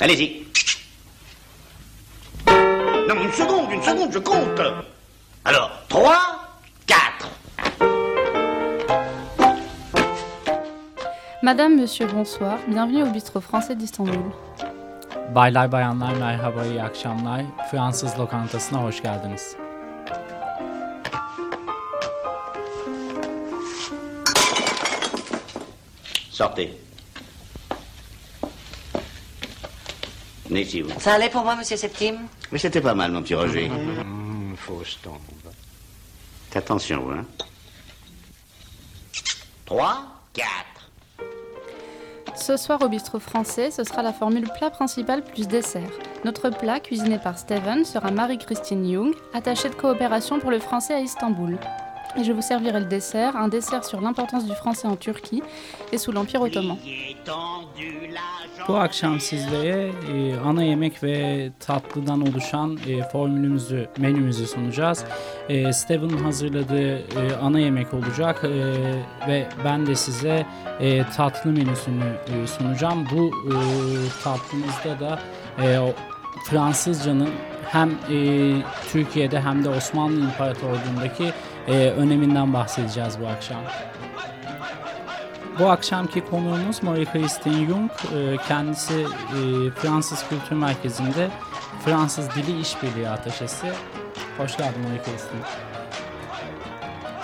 Allez-y. Non, une seconde, une seconde, je compte. Alors, 3, 4. Madame, monsieur, bonsoir. Bienvenue au bistrot français d'Istanbul. Baylar bayanlar merhaba iyi akşamlar. Fransız lokantasına hoş geldiniz. Sortez. Ça allait pour moi, monsieur Septime? Mais c'était pas mal, mon petit Roger. Mmh, fausse tombe. Attention, vous, hein. 3, 4. Ce soir au bistrot français, ce sera la formule plat principal plus dessert. Notre plat, cuisiné par Steven, sera Marie-Christine Young, attachée de coopération pour le français à Istanbul. Et je vous servirai le dessert, un dessert sur l'importance du français en Turquie et sous l'Empire ottoman. Bu akşam sizlere e, ana yemek ve tatlıdan oluşan e, formülümüzü, menümüzü sunacağız. E, Steven'ın hazırladığı e, ana yemek olacak e, ve ben de size e, tatlı menüsünü e, sunacağım. Bu e, tatlımızda da e, Fransızcanın hem e, Türkiye'de hem de Osmanlı İmparatorluğu'ndaki e, öneminden bahsedeceğiz bu akşam. Bu akşamki konuğumuz Marie Christine Jung. E, Kendisi e, Fransız Kültür Merkezi'nde Fransız Dili İşbirliği Ateşesi. Hoş geldin Marie Christine.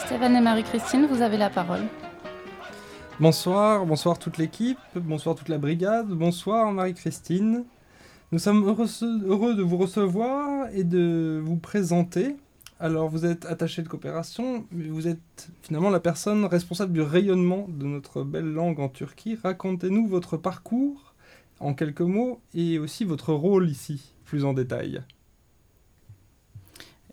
Steven et Marie-Christine, vous avez la parole. Bonsoir, bonsoir toute l'équipe, bonsoir toute la brigade, bonsoir Marie-Christine. Nous sommes heureux, heureux de vous recevoir et de vous présenter. Alors vous êtes attaché de coopération, mais vous êtes finalement la personne responsable du rayonnement de notre belle langue en Turquie. Racontez-nous votre parcours en quelques mots et aussi votre rôle ici, plus en détail.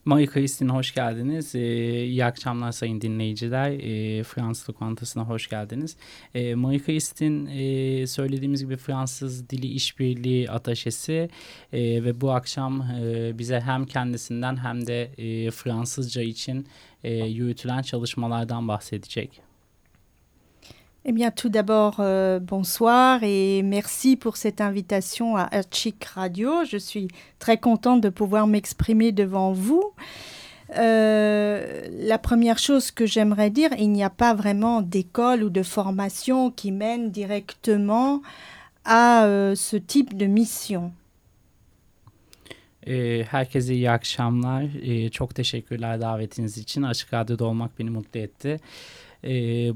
Marie Christine hoş geldiniz. Ee, iyi akşamlar sayın dinleyiciler. Ee, Fransız lokantasına hoş geldiniz. Ee, Marie Christine e, söylediğimiz gibi Fransız Dili İşbirliği Ataşesi e, ve bu akşam e, bize hem kendisinden hem de e, Fransızca için e, yürütülen çalışmalardan bahsedecek. Eh bien, tout d'abord, euh, bonsoir et merci pour cette invitation à Archik Radio. Je suis très contente de pouvoir m'exprimer devant vous. Euh, la première chose que j'aimerais dire, il n'y a pas vraiment d'école ou de formation qui mène directement à euh, ce type de mission. E,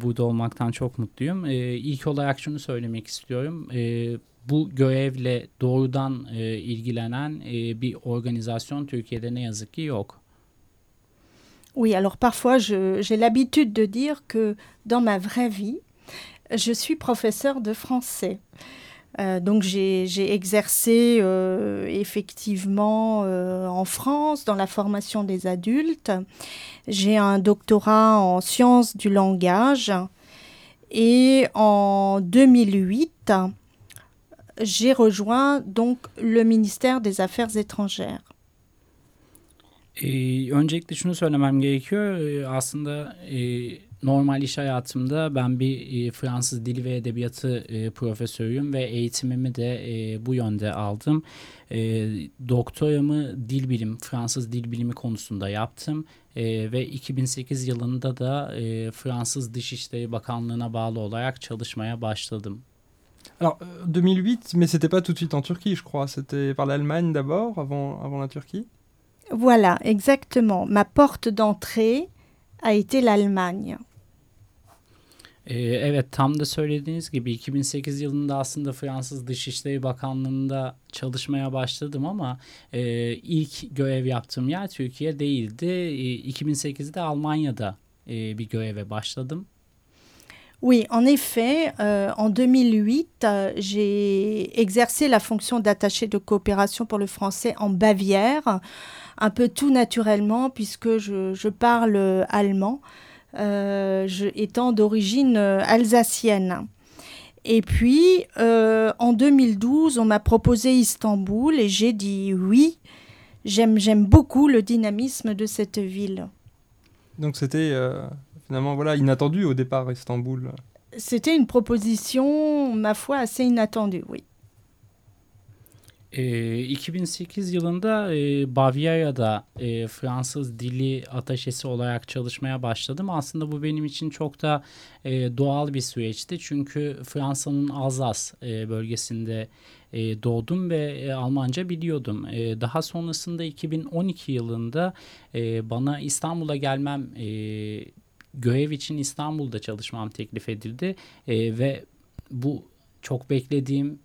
burada olmaktan çok mutluyum. E, ilk olarak şunu söylemek istiyorum. E, bu görevle doğrudan e, ilgilenen e, bir organizasyon Türkiye'de ne yazık ki yok. Oui, alors parfois j'ai l'habitude de dire que dans ma vraie vie, je suis professeur de français. Donc j'ai exercé euh, effectivement euh, en France dans la formation des adultes. J'ai un doctorat en sciences du langage et en 2008, j'ai rejoint donc le ministère des Affaires étrangères. Ee, öncelikle şunu söylemem gerekiyor. Aslında normal iş hayatımda ben bir e, Fransız dili ve edebiyatı e, profesörüyüm ve eğitimimi de e, bu yönde aldım. E, doktoramı dil bilim, Fransız dil bilimi konusunda yaptım e, ve 2008 yılında da e, Fransız Dışişleri Bakanlığı'na bağlı olarak çalışmaya başladım. Alors, 2008, mais c'était pas tout de suite en Turquie, je crois. C'était par l'Allemagne d'abord, avant, avant la Turquie. Voilà, exactement. Ma porte d'entrée a été l'Allemagne. Ee, evet tam da söylediğiniz gibi 2008 yılında aslında Fransız Dışişleri Bakanlığı'nda çalışmaya başladım ama e, ilk görev yaptığım yer Türkiye değildi. E, 2008'de Almanya'da e, bir göreve başladım. Oui, en effet, euh, en 2008, euh, j'ai exercé la fonction d'attaché de coopération pour le français en Bavière, un peu tout naturellement puisque je, je parle allemand, euh, je, étant d'origine alsacienne. Et puis, euh, en 2012, on m'a proposé Istanbul et j'ai dit oui. J'aime beaucoup le dynamisme de cette ville. Donc c'était euh, finalement voilà inattendu au départ Istanbul. C'était une proposition, ma foi, assez inattendue, oui. E, 2008 yılında e, Bavyera'da e, Fransız dili ataşesi olarak çalışmaya başladım. Aslında bu benim için çok da e, doğal bir süreçti. Çünkü Fransa'nın Alzas e, bölgesinde e, doğdum ve e, Almanca biliyordum. E, daha sonrasında 2012 yılında e, bana İstanbul'a gelmem e, görev için İstanbul'da çalışmam teklif edildi e, ve bu çok beklediğim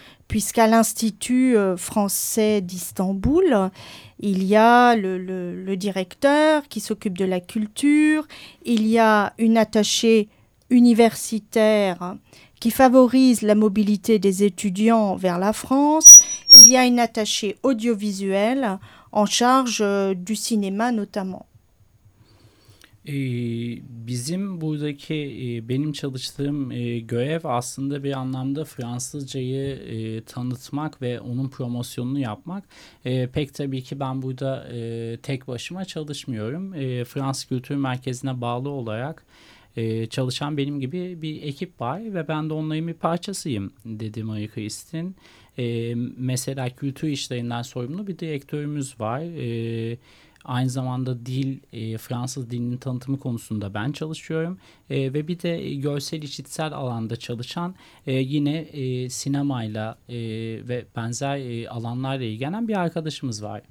puisqu'à l'Institut euh, français d'Istanbul, il y a le, directeur qui s'occupe de la culture, il y a une attachée universitaire qui favorise la mobilité des étudiants vers la France. Il y a une attachée audiovisuelle en charge euh, du cinéma notamment. Ee, bizim buradaki e, benim çalıştığım e, görev aslında bir anlamda Fransızcayı e, tanıtmak ve onun promosyonunu yapmak. Pek tabii ki ben burada tek başıma çalışmıyorum. Fransız Kültür Merkezi'ne bağlı olarak çalışan benim gibi bir ekip var ve ben de onların bir parçasıyım dedi Marie Christine. Mesela kültür işlerinden sorumlu bir direktörümüz var. E, aynı zamanda dil, e, Fransız dilinin tanıtımı konusunda ben çalışıyorum. E, ve bir de görsel işitsel alanda çalışan e, yine e, sinemayla e, ve benzer e, alanlarla ilgilenen bir arkadaşımız var.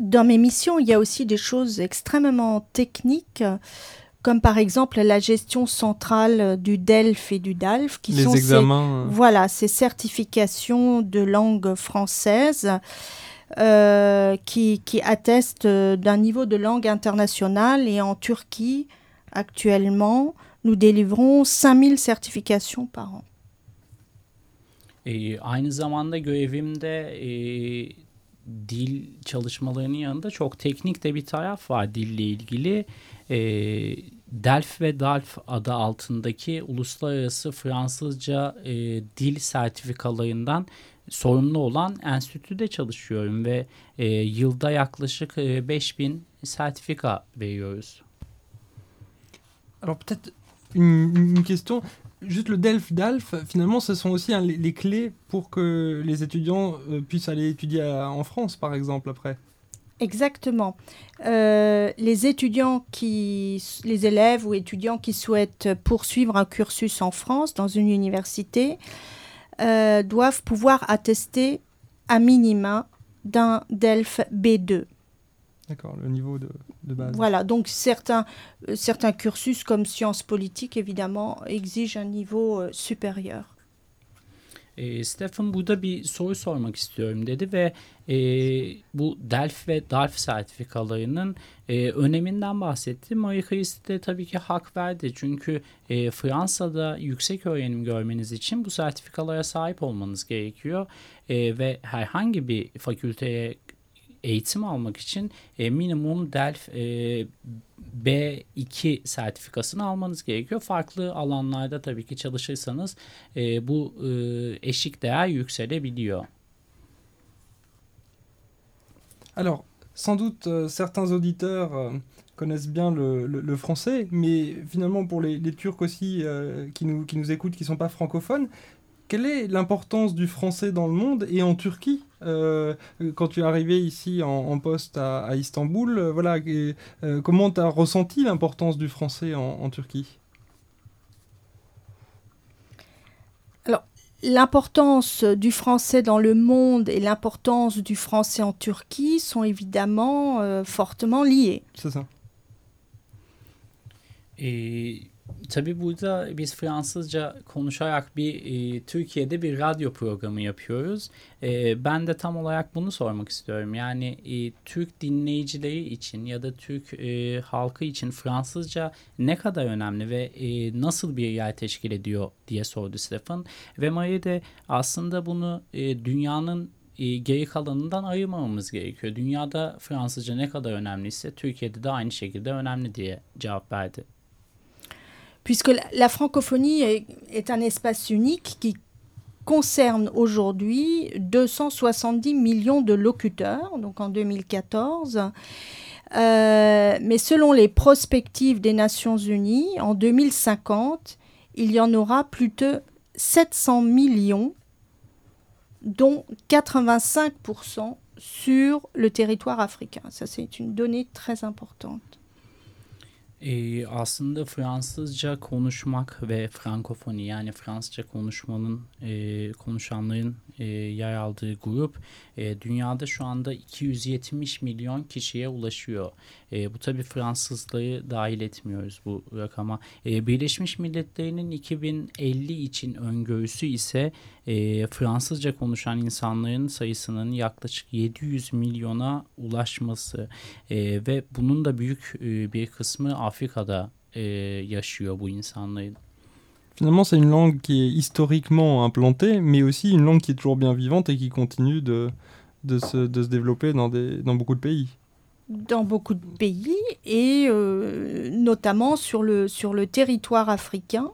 Dans mes missions, il y a aussi des choses extrêmement techniques. comme par exemple la gestion centrale du DELF et du DALF, qui Les sont examens. Ces, voilà, ces certifications de langue française euh, qui, qui attestent d'un niveau de langue internationale. Et en Turquie, actuellement, nous délivrons 5000 certifications par an. Et aynı zamanda görevimde e, dil çalışmalarının yanında çok teknik de bir taraf var dille ilgili. e, Delf ve Dalf adı altındaki uluslararası Fransızca e, dil sertifikalarından sorumlu olan enstitüde çalışıyorum ve e, yılda yaklaşık e, 5000 sertifika veriyoruz. Alors peut-être une, une question, juste le DELF DALF, finalement, ce sont aussi hein, les, les, clés pour que les étudiants euh, puissent aller étudier à, en France, par exemple, après. Exactement. Euh, les étudiants qui, les élèves ou étudiants qui souhaitent poursuivre un cursus en France dans une université euh, doivent pouvoir attester à minima d'un DELF B2. D'accord, le niveau de, de, base. Voilà, donc certains, euh, certains cursus comme sciences politiques, évidemment, exigent un niveau supérieur. E, Stephen burada bir soru sormak istiyorum dedi ve e, bu DELF ve DALF sertifikalarının e, öneminden bahsetti. Marie Christie de tabii ki hak verdi. Çünkü e, Fransa'da yüksek öğrenim görmeniz için bu sertifikalara sahip olmanız gerekiyor. E, ve herhangi bir fakülteye eğitim almak için e, minimum DELF e, B2 sertifikasını almanız gerekiyor. Farklı alanlarda tabii ki çalışırsanız e, bu e, eşik değer yükselebiliyor. Alors, sans doute euh, certains auditeurs euh, connaissent bien le, le, le, français, mais finalement pour les, les Turcs aussi euh, qui, nous, qui nous écoutent, qui ne sont pas francophones, quelle est l'importance du français dans le monde et en Turquie? Quand tu es arrivé ici en, en poste à, à Istanbul, euh, voilà, et, euh, comment tu as ressenti l'importance du français en, en Turquie? Alors, l'importance du français dans le monde et l'importance du français en Turquie sont évidemment euh, fortement liées. C'est ça. Et Tabii burada biz Fransızca konuşarak bir e, Türkiye'de bir radyo programı yapıyoruz. E, ben de tam olarak bunu sormak istiyorum. Yani e, Türk dinleyicileri için ya da Türk e, halkı için Fransızca ne kadar önemli ve e, nasıl bir yer teşkil ediyor diye sordu Stefan. Ve Marie de aslında bunu e, dünyanın e, geri kalanından ayırmamamız gerekiyor. Dünyada Fransızca ne kadar önemliyse Türkiye'de de aynı şekilde önemli diye cevap verdi. Puisque la, francophonie est, est un espace unique qui concerne aujourd'hui 270 millions de locuteurs, donc en 2014. Euh, mais selon les prospectives des Nations Unies, en 2050, il y en aura plus de 700 millions, dont 85% sur le territoire africain. Ça, c'est une donnée très importante. Ee, aslında Fransızca konuşmak ve frankofoni yani Fransızca konuşmanın e, konuşanların e, yer aldığı grup e, dünyada şu anda 270 milyon kişiye ulaşıyor. E, bu tabi Fransızları dahil etmiyoruz bu rakama. E, Birleşmiş Milletler'in 2050 için öngörüsü ise e, Fransızca konuşan insanların sayısının yaklaşık 700 milyona ulaşması e, ve bunun da büyük e, bir kısmı Afrika'da e, yaşıyor bu insanların. Finalement, c'est une langue qui est historiquement implantée, mais aussi une langue qui est toujours bien vivante et qui continue de, de, se, de se développer dans, des, dans beaucoup de pays. Dans beaucoup de pays et euh, notamment sur le, sur le territoire africain,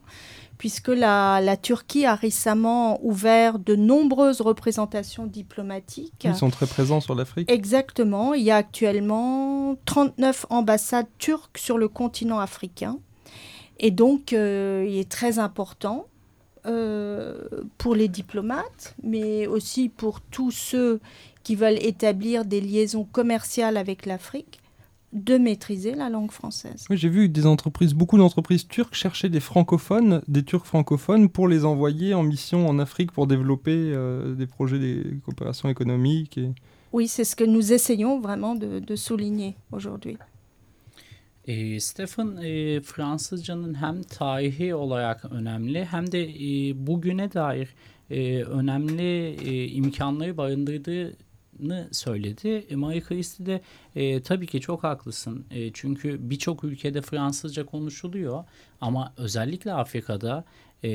puisque la, la Turquie a récemment ouvert de nombreuses représentations diplomatiques. Ils sont très présents sur l'Afrique. Exactement. Il y a actuellement 39 ambassades turques sur le continent africain. Et donc, euh, il est très important euh, pour les diplomates, mais aussi pour tous ceux qui veulent établir des liaisons commerciales avec l'Afrique, de maîtriser la langue française. Oui, j'ai vu des entreprises, beaucoup d'entreprises turques chercher des francophones, des Turcs francophones, pour les envoyer en mission en Afrique pour développer euh, des projets de coopération économique. Et... Oui, c'est ce que nous essayons vraiment de, de souligner aujourd'hui. E, Stephen e, Fransızcanın hem tarihi olarak önemli hem de e, bugüne dair e, önemli e, imkanları barındırdığını söyledi. E, Marie Christie de e, tabii ki çok haklısın. E, çünkü birçok ülkede Fransızca konuşuluyor ama özellikle Afrika'da e,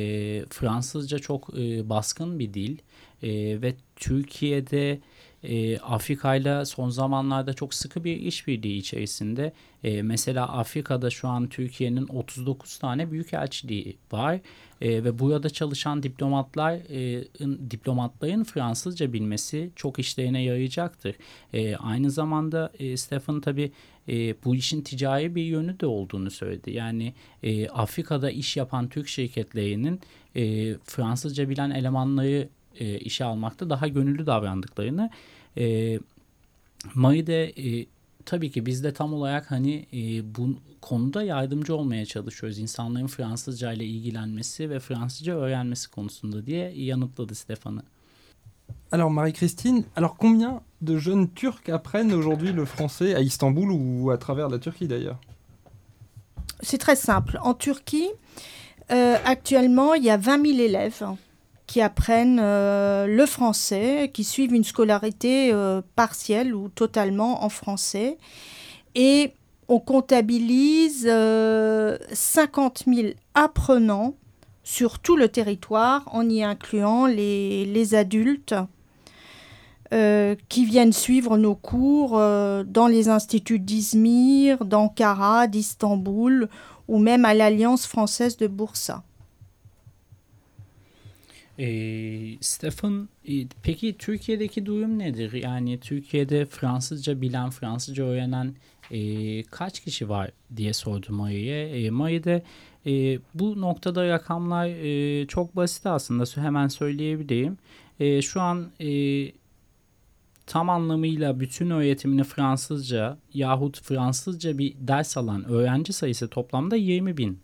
Fransızca çok e, baskın bir dil e, ve Türkiye'de e, Afrika ile son zamanlarda çok sıkı bir işbirliği içerisinde. E, mesela Afrika'da şu an Türkiye'nin 39 tane büyükelçiliği var e, ve burada çalışan diplomatlar e, diplomatların Fransızca bilmesi çok işlerine yarayacaktır. E, aynı zamanda e, Stephen tabi e, bu işin ticari bir yönü de olduğunu söyledi. Yani e, Afrika'da iş yapan Türk şirketlerinin e, Fransızca bilen elemanları e, işe almakta daha gönüllü davrandıklarını e, Mayı da e, tabii ki biz de tam olarak hani e, bu konuda yardımcı olmaya çalışıyoruz. İnsanların Fransızca ile ilgilenmesi ve Fransızca öğrenmesi konusunda diye yanıtladı Stefan'ı. Alors Marie-Christine, alors combien de jeunes Turcs apprennent aujourd'hui le français à Istanbul ou à travers la Turquie d'ailleurs C'est très simple. En Turquie, euh, actuellement, il y a 20 000 élèves qui apprennent euh, le français, qui suivent une scolarité euh, partielle ou totalement en français. Et on comptabilise euh, 50 000 apprenants sur tout le territoire, en y incluant les, adultes euh, qui viennent suivre nos cours euh, dans les instituts d'Izmir, d'Ankara, d'Istanbul ou même à l'Alliance française de Bursa. E, Stefan, e, peki Türkiye'deki durum nedir? Yani Türkiye'de Fransızca bilen, Fransızca öğrenen e, kaç kişi var diye sordum Mari'ye. E, Mari de e, bu noktada rakamlar e, çok basit aslında hemen söyleyebileyim. E, şu an e, tam anlamıyla bütün öğretimini Fransızca yahut Fransızca bir ders alan öğrenci sayısı toplamda 20 bin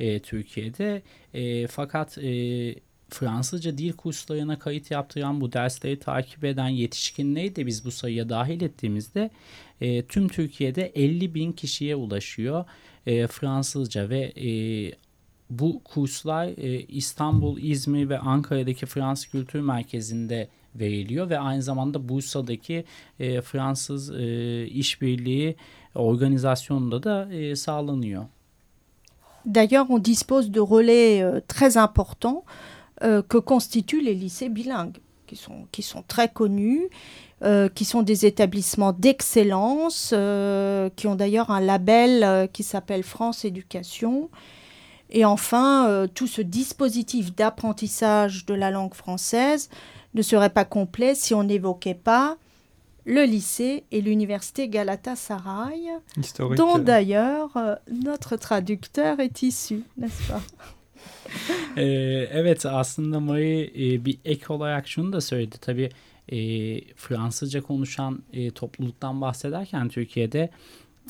e, Türkiye'de. E, fakat e, Fransızca dil kurslarına kayıt yaptıran bu dersleri takip eden yetişkinleri de biz bu sayıya dahil ettiğimizde e, tüm Türkiye'de 50 bin kişiye ulaşıyor e, Fransızca ve e, bu kurslar e, İstanbul, İzmir ve Ankara'daki Fransız Kültür Merkezi'nde veriliyor ve aynı zamanda Bursa'daki e, Fransız e, işbirliği organizasyonunda da e, sağlanıyor. D'ailleurs, on dispose de relais euh, très importants euh, que constituent les lycées bilingues, qui sont, qui sont très connus, qui sont des établissements d'excellence, qui ont d'ailleurs un label qui s'appelle France Éducation. Et enfin, tout ce dispositif d'apprentissage de la langue française ne serait pas complet si on n'évoquait pas le lycée et l'université Galatasaray, dont d'ailleurs euh, notre traducteur est issu, n'est-ce pas? Ee, evet aslında Marie bir ek olarak şunu da söyledi. Tabii e, Fransızca konuşan e, topluluktan bahsederken Türkiye'de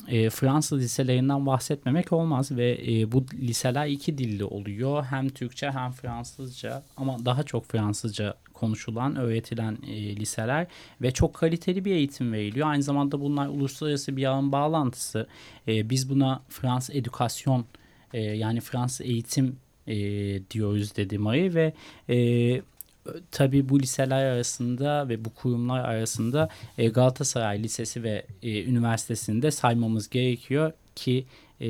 e, Fransız liselerinden bahsetmemek olmaz ve bu liseler iki dilli oluyor. Hem Türkçe hem Fransızca ama daha çok Fransızca konuşulan, öğretilen liseler ve çok kaliteli bir eğitim veriliyor. Aynı zamanda bunlar uluslararası bir ağın bağlantısı. Biz buna Fransız edukasyon yani Fransız eğitim e, diyoruz dedi Marie ve e, tabii bu liseler arasında ve bu kurumlar arasında e, Galatasaray Lisesi ve e, Üniversitesi'nde saymamız gerekiyor ki e,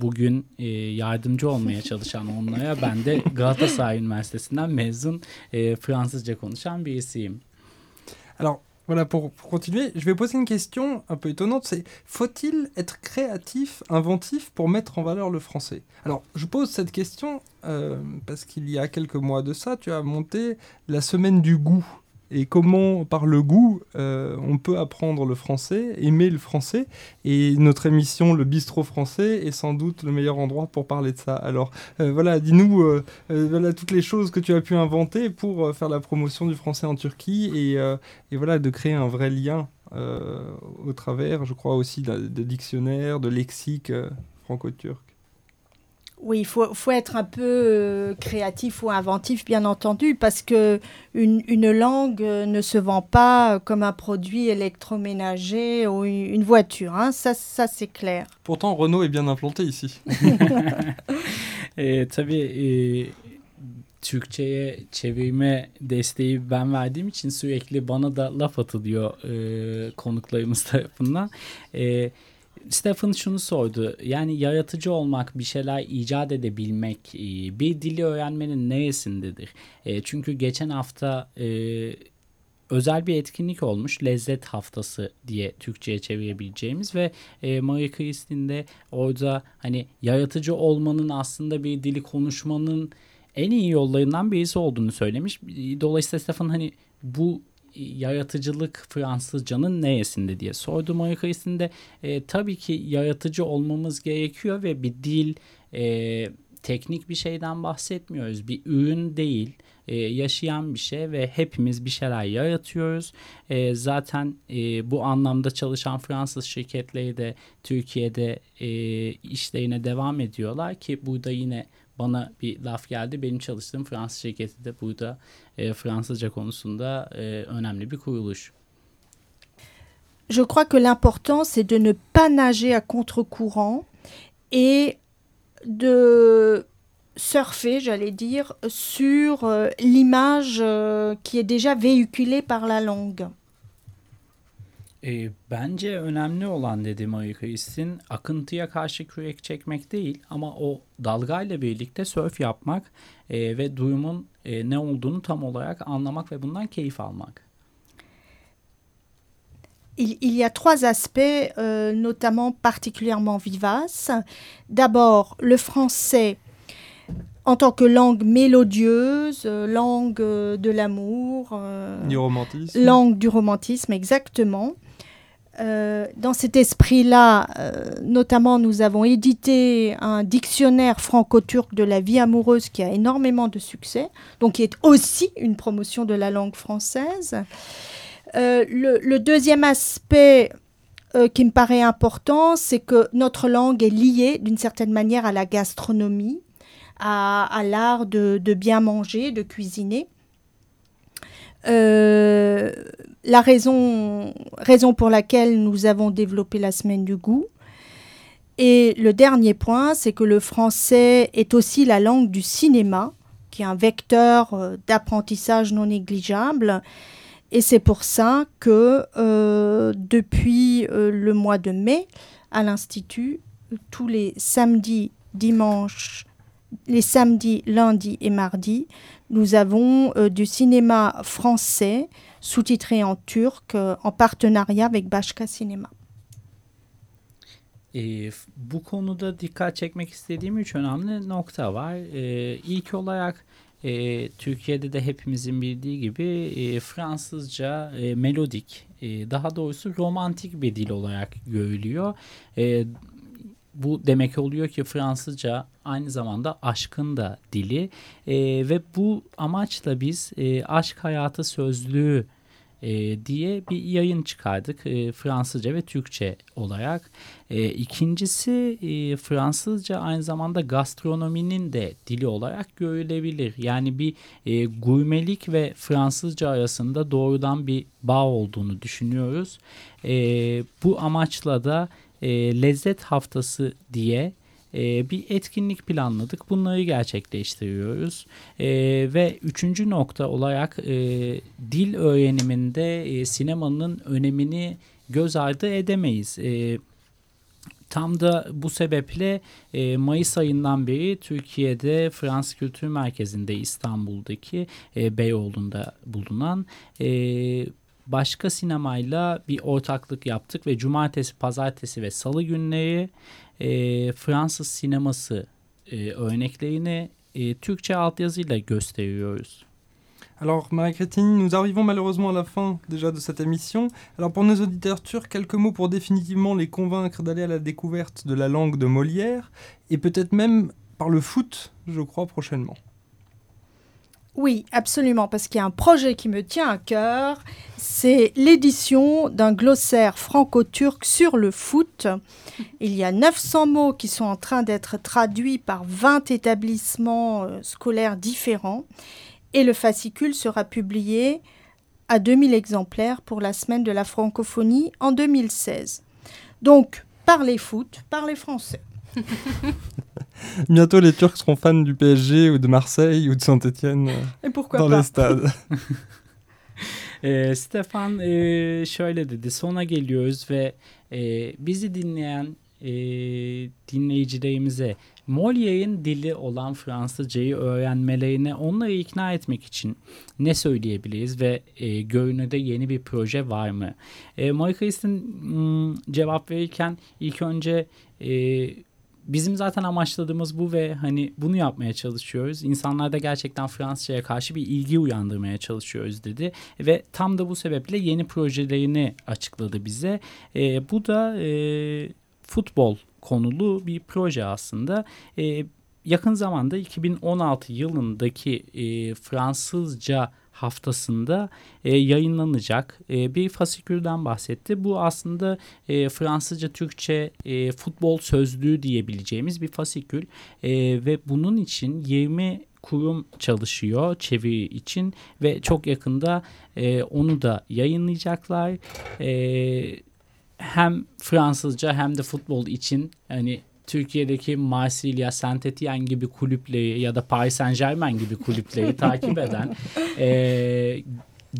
bugün e, yardımcı olmaya çalışan onlara ben de Galatasaray Üniversitesi'nden mezun e, Fransızca konuşan birisiyim. Alors Voilà, pour, continuer, je vais poser une question un peu étonnante, c'est faut-il être créatif, inventif pour mettre en valeur le français? Alors, je pose cette question euh, parce qu'il y a quelques mois de ça, tu as monté la semaine du goût et comment, par le goût, euh, on peut apprendre le français, aimer le français. Et notre émission, le bistrot français, est sans doute le meilleur endroit pour parler de ça. Alors euh, voilà, dis-nous euh, voilà toutes les choses que tu as pu inventer pour faire la promotion du français en Turquie et, voilà de créer un vrai lien au travers, je crois aussi, de, de dictionnaires, de lexique franco-turc. Oui, il faut, faut, être un peu euh, créatif ou inventif, bien entendu, parce que une, une, langue euh, ne se vend pas comme un produit électroménager ou une voiture. Hein. Ça, ça c'est clair. Pourtant, Renault est bien implanté ici. e, tabii e, Türkçe'ye çevirme desteği ben verdiğim için sürekli bana da laf atılıyor e, konuklarımız tarafından. E, Stephen şunu sordu. Yani yaratıcı olmak, bir şeyler icat edebilmek, e, bir dili öğrenmenin neresindedir? E, çünkü geçen hafta e, özel bir etkinlik olmuş. Lezzet Haftası diye Türkçe'ye çevirebileceğimiz ve e, Marie Christine de orada hani yaratıcı olmanın aslında bir dili konuşmanın en iyi yollarından birisi olduğunu söylemiş. Dolayısıyla Stefan hani bu yaratıcılık Fransızcanın neyesinde diye sordum Ayakayısı'nda. E, tabii ki yaratıcı olmamız gerekiyor ve bir dil e, teknik bir şeyden bahsetmiyoruz. Bir ürün değil e, yaşayan bir şey ve hepimiz bir şeyler yaratıyoruz. E, zaten e, bu anlamda çalışan Fransız şirketleri de Türkiye'de e, işlerine devam ediyorlar ki burada yine Je crois que l'important c'est de ne pas nager à contre-courant et de surfer, j'allais dire, sur euh, l'image euh, qui est déjà véhiculée par la langue. E, bence önemli olan akıntıya karşı kürek çekmek değil ama o dalgayla birlikte surf yapmak e, ve duyumun e, ne olduğunu tam olarak anlamak ve bundan keyif almak. Il, il, y a trois aspects, euh, notamment particulièrement vivaces. D'abord, le français en tant que langue mélodieuse, euh, langue de l'amour, euh, du romantisme. langue du romantisme, exactement. Euh, dans cet esprit-là, euh, notamment, nous avons édité un dictionnaire franco-turc de la vie amoureuse qui a énormément de succès, donc qui est aussi une promotion de la langue française. Euh, le, deuxième aspect qui me paraît important, c'est que notre langue est liée d'une certaine manière à la gastronomie, à, l'art de, bien manger, de cuisiner. Euh, la raison, pour laquelle nous avons développé la semaine du goût. Et le dernier point, c'est que le français est aussi la langue du cinéma, qui est un vecteur euh, d'apprentissage non négligeable. Et c'est pour ça que euh, depuis le mois de mai, à l'Institut, tous les samedis, dimanches, les samedis, lundis et mardis, nous avons du cinéma français sous-titré en turc en partenariat avec Başka Cinéma. E, bu konuda dikkat çekmek istediğim üç önemli nokta var. E, ilk olarak e, Türkiye'de de hepimizin bildiği gibi e, Fransızca e, melodik, e, daha doğrusu romantik bir dil olarak görülüyor. E, bu demek oluyor ki Fransızca aynı zamanda aşkın da dili e, ve bu amaçla biz e, aşk hayatı sözlüğü e, diye bir yayın çıkardık e, Fransızca ve Türkçe olarak. E, ikincisi e, Fransızca aynı zamanda gastronominin de dili olarak görülebilir. Yani bir e, gurmelik ve Fransızca arasında doğrudan bir bağ olduğunu düşünüyoruz. E, bu amaçla da e, lezzet haftası diye e, bir etkinlik planladık. Bunları gerçekleştiriyoruz. E, ve üçüncü nokta olarak e, dil öğreniminde e, sinemanın önemini göz ardı edemeyiz. E, Tam da bu sebeple e, Mayıs ayından beri Türkiye'de Fransız Kültür Merkezi'nde İstanbul'daki e, Beyoğlu'nda bulunan e, Alors, Marie-Chrétine, nous arrivons malheureusement à la fin déjà de cette émission. Alors, pour nos auditeurs turcs, quelques mots pour définitivement les convaincre d'aller à la découverte de la langue de Molière et peut-être même par le foot, je crois, prochainement. Oui, absolument, parce qu'il y a un projet qui me tient à cœur, c'est l'édition d'un glossaire franco-turc sur le foot. Il y a 900 mots qui sont en train d'être traduits par 20 établissements euh, scolaires différents et le fascicule sera publié à 2000 exemplaires pour la semaine de la francophonie en 2016. Donc, parlez foot, parlez français. Bientôt, les Turcs seront fans du PSG ou de Marseille ou de Saint-Etienne dans pas? les stades. e, Stefan e, şöyle dedi. Sona geliyoruz ve e, bizi dinleyen e, dinleyicilerimize Molière'in dili olan Fransızcayı öğrenmelerine onları ikna etmek için ne söyleyebiliriz ve e, görünürde yeni bir proje var mı? E, Marie Christine cevap verirken ilk önce e, bizim zaten amaçladığımız bu ve hani bunu yapmaya çalışıyoruz. İnsanlarda gerçekten Fransızcaya karşı bir ilgi uyandırmaya çalışıyoruz dedi. Ve tam da bu sebeple yeni projelerini açıkladı bize. E, bu da e, futbol konulu bir proje aslında. E, yakın zamanda 2016 yılındaki e, Fransızca haftasında e, yayınlanacak e, bir fasikülden bahsetti. Bu aslında e, Fransızca, Türkçe e, futbol sözlüğü diyebileceğimiz bir fasikül e, ve bunun için 20 kurum çalışıyor çeviri için ve çok yakında e, onu da yayınlayacaklar. E, hem Fransızca hem de futbol için hani Türkiye'deki Marsilya, Saint Etienne gibi kulüpleri ya da Paris Saint Germain gibi kulüpleri takip eden e,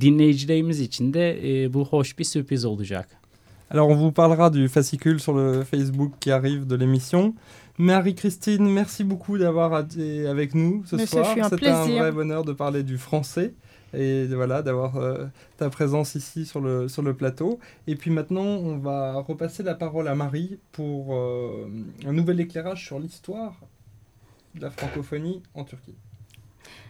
dinleyicilerimiz için de e, bu hoş bir sürpriz olacak. Alors on vous parlera du fascicule sur le Facebook qui arrive de l'émission. Marie-Christine, merci beaucoup d'avoir été avec nous ce Mais soir. Un, un vrai bonheur de parler du français et voilà d'avoir euh, ta présence ici sur le, sur le plateau. Et puis maintenant, on va repasser la parole à Marie pour euh, un nouvel éclairage sur l'histoire de la francophonie en Turquie.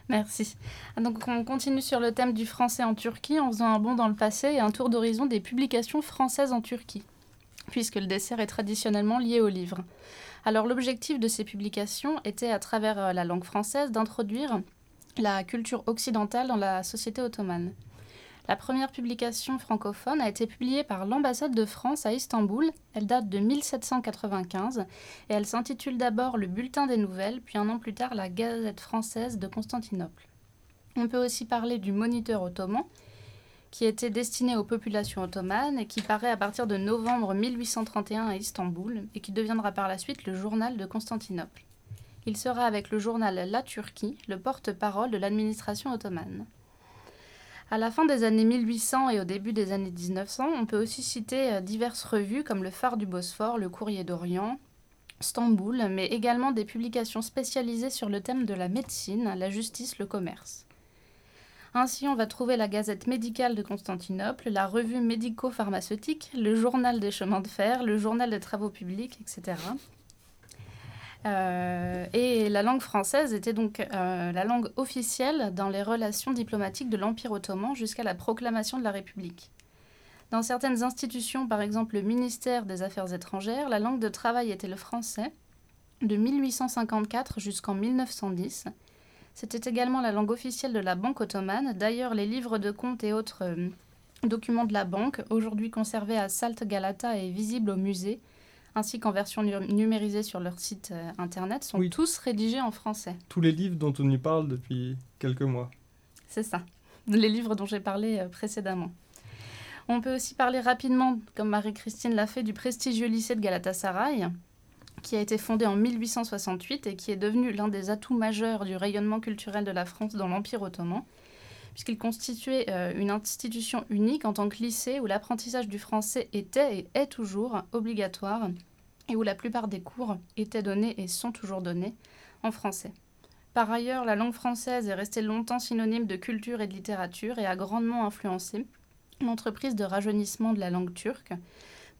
Merci. Ah, donc on continue sur le thème du français en Turquie en faisant un bond dans le passé et un tour d'horizon des publications françaises en Turquie, puisque le dessert est traditionnellement lié au livre. Alors l'objectif de ces publications était à travers euh, la langue française d'introduire la culture occidentale dans la société ottomane. La première publication francophone a été publiée par l'ambassade de France à Istanbul. Elle date de 1795 et elle s'intitule d'abord Le Bulletin des Nouvelles, puis un an plus tard la Gazette française de Constantinople. On peut aussi parler du Moniteur ottoman, qui était destiné aux populations ottomanes et qui paraît à partir de novembre 1831 à Istanbul et qui deviendra par la suite le Journal de Constantinople. Il sera avec le journal La Turquie le porte-parole de l'administration ottomane. À la fin des années 1800 et au début des années 1900, on peut aussi citer euh, diverses revues comme le Phare du Bosphore, le Courrier d'Orient, Stamboul, mais également des publications spécialisées sur le thème de la médecine, la justice, le commerce. Ainsi, on va trouver la Gazette médicale de Constantinople, la revue médico-pharmaceutique, le journal des chemins de fer, le journal des travaux publics, etc. Euh, et la langue française était donc euh, la langue officielle dans les relations diplomatiques de l'Empire ottoman jusqu'à la proclamation de la République. Dans certaines institutions, par exemple le ministère des Affaires étrangères, la langue de travail était le français de 1854 jusqu'en 1910. C'était également la langue officielle de la Banque ottomane. D'ailleurs, les livres de comptes et autres euh, documents de la banque, aujourd'hui conservés à Salt Galata et visibles au musée, ainsi qu'en version numérisée sur leur site euh, internet, sont tous rédigés en français. Tous les livres dont on y parle depuis quelques mois. C'est ça, les livres dont j'ai parlé euh, précédemment. On peut aussi parler rapidement, comme Marie-Christine l'a fait, du prestigieux lycée de Galatasaray, qui a été fondé en 1868 et qui est devenu l'un des atouts majeurs du rayonnement culturel de la France dans l'Empire ottoman, puisqu'il constituait euh, une institution unique en tant que lycée où l'apprentissage du français était et est toujours obligatoire et où la plupart des cours étaient donnés et sont toujours donnés en français. Par ailleurs, la langue française est restée longtemps synonyme de culture et de littérature et a grandement influencé l'entreprise de rajeunissement de la langue turque,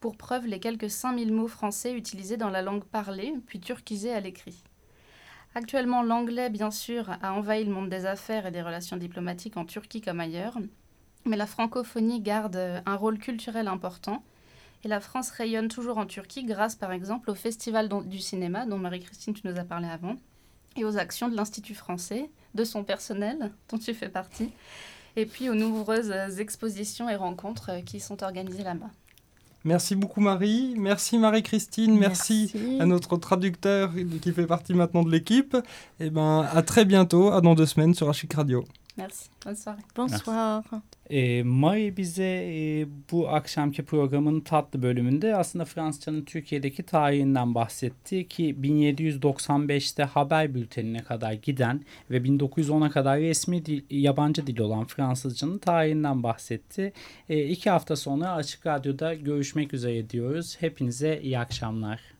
pour preuve les quelques 5000 mots français utilisés dans la langue parlée, puis turquisés à l'écrit. Actuellement, l'anglais, bien sûr, a envahi le monde des affaires et des relations diplomatiques en Turquie comme ailleurs, mais la francophonie garde un rôle culturel important, et la France rayonne toujours en Turquie grâce, par exemple, au Festival du cinéma, dont Marie-Christine, tu nous as parlé avant, et aux actions de l'Institut français, de son personnel, dont tu fais partie, et puis aux nombreuses expositions et rencontres qui sont organisées là-bas. Merci beaucoup Marie, merci Marie-Christine, merci. à notre traducteur qui fait partie maintenant de l'équipe. Et eh ben à très bientôt, à dans deux semaines sur Achik Radio. Merci. Bonne soirée. Bonsoir. E, May bize e, bu akşamki programın tatlı bölümünde aslında Fransızcanın Türkiye'deki tarihinden bahsetti ki 1795'te haber bültenine kadar giden ve 1910'a kadar resmi dil, yabancı dil olan Fransızcanın tarihinden bahsetti. E, iki hafta sonra Açık Radyo'da görüşmek üzere diyoruz. Hepinize iyi akşamlar.